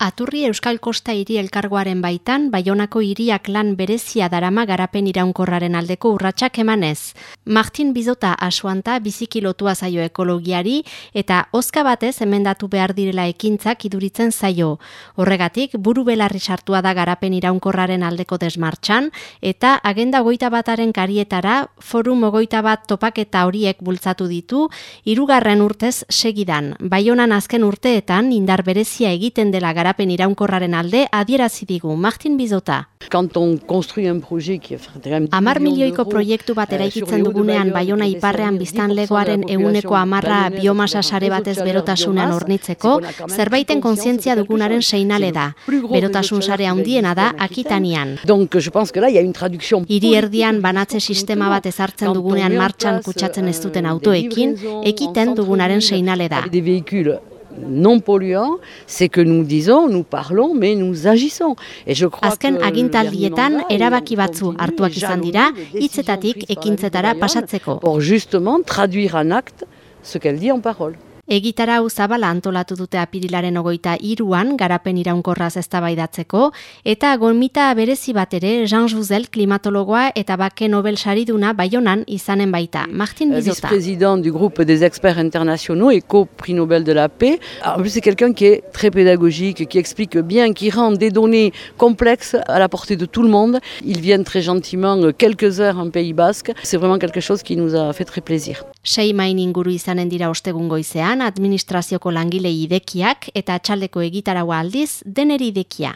Aturri Euskal Kosta hiri elkargoaren baitan, Baionako hiriak lan berezia darama garapen iraunkorraren aldeko urratsak emanez. Martin Bizota asuanta bizikilotua zaio ekologiari eta oska batez emendatu behar direla ekintzak iduritzen zaio. Horregatik, buru belarri sartua da garapen iraunkorraren aldeko desmartxan eta agenda goita bataren karietara forum ogoita bat topaketa horiek bultzatu ditu, hirugarren urtez segidan. Baionan azken urteetan indar berezia egiten dela garapen garapen iraunkorraren alde adierazi digu Martin Bizota. Amar milioiko proiektu bat euh, eraikitzen dugunean Baiona iparrean biztan legoaren eguneko amarra biomasa sare batez berotasunean ornitzeko, zerbaiten kontzientzia dugunaren seinale da. Berotasun sare handiena da akitanian. Hiri erdian banatze sistema bat ezartzen dugunean martxan kutsatzen ez duten autoekin, ekiten dugunaren seinale da non polluant, c'est que nous disons, nous parlons, mais nous agissons. Et je crois Azken agintaldietan erabaki batzu hartuak izan dira, hitzetatik ekintzetara pasatzeko. Pour justement traduire en acte ce qu'elle dit en parole. Egitara zabala antolatu dute apirilaren ogoita iruan garapen iraunkorraz eztabaidatzeko eta gomita berezi bat ere Jean Jouzel klimatologoa eta bake Nobel sariduna baionan izanen baita. Martin Bizota. Vice-président du groupe des experts internationaux et co-prix Nobel de la paix. En plus, c'est quelqu'un qui est très pédagogique, qui explique bien, qui rend des données complexes à la portée de tout le monde. Ils viennent très gentiment quelques heures en Pays Basque. C'est vraiment quelque chose qui nous a fait très plaisir. Sei main inguru izanen dira ostegun goizean, administrazioko langile idekiak eta txaldeko egitaragoa aldiz deneri idekia.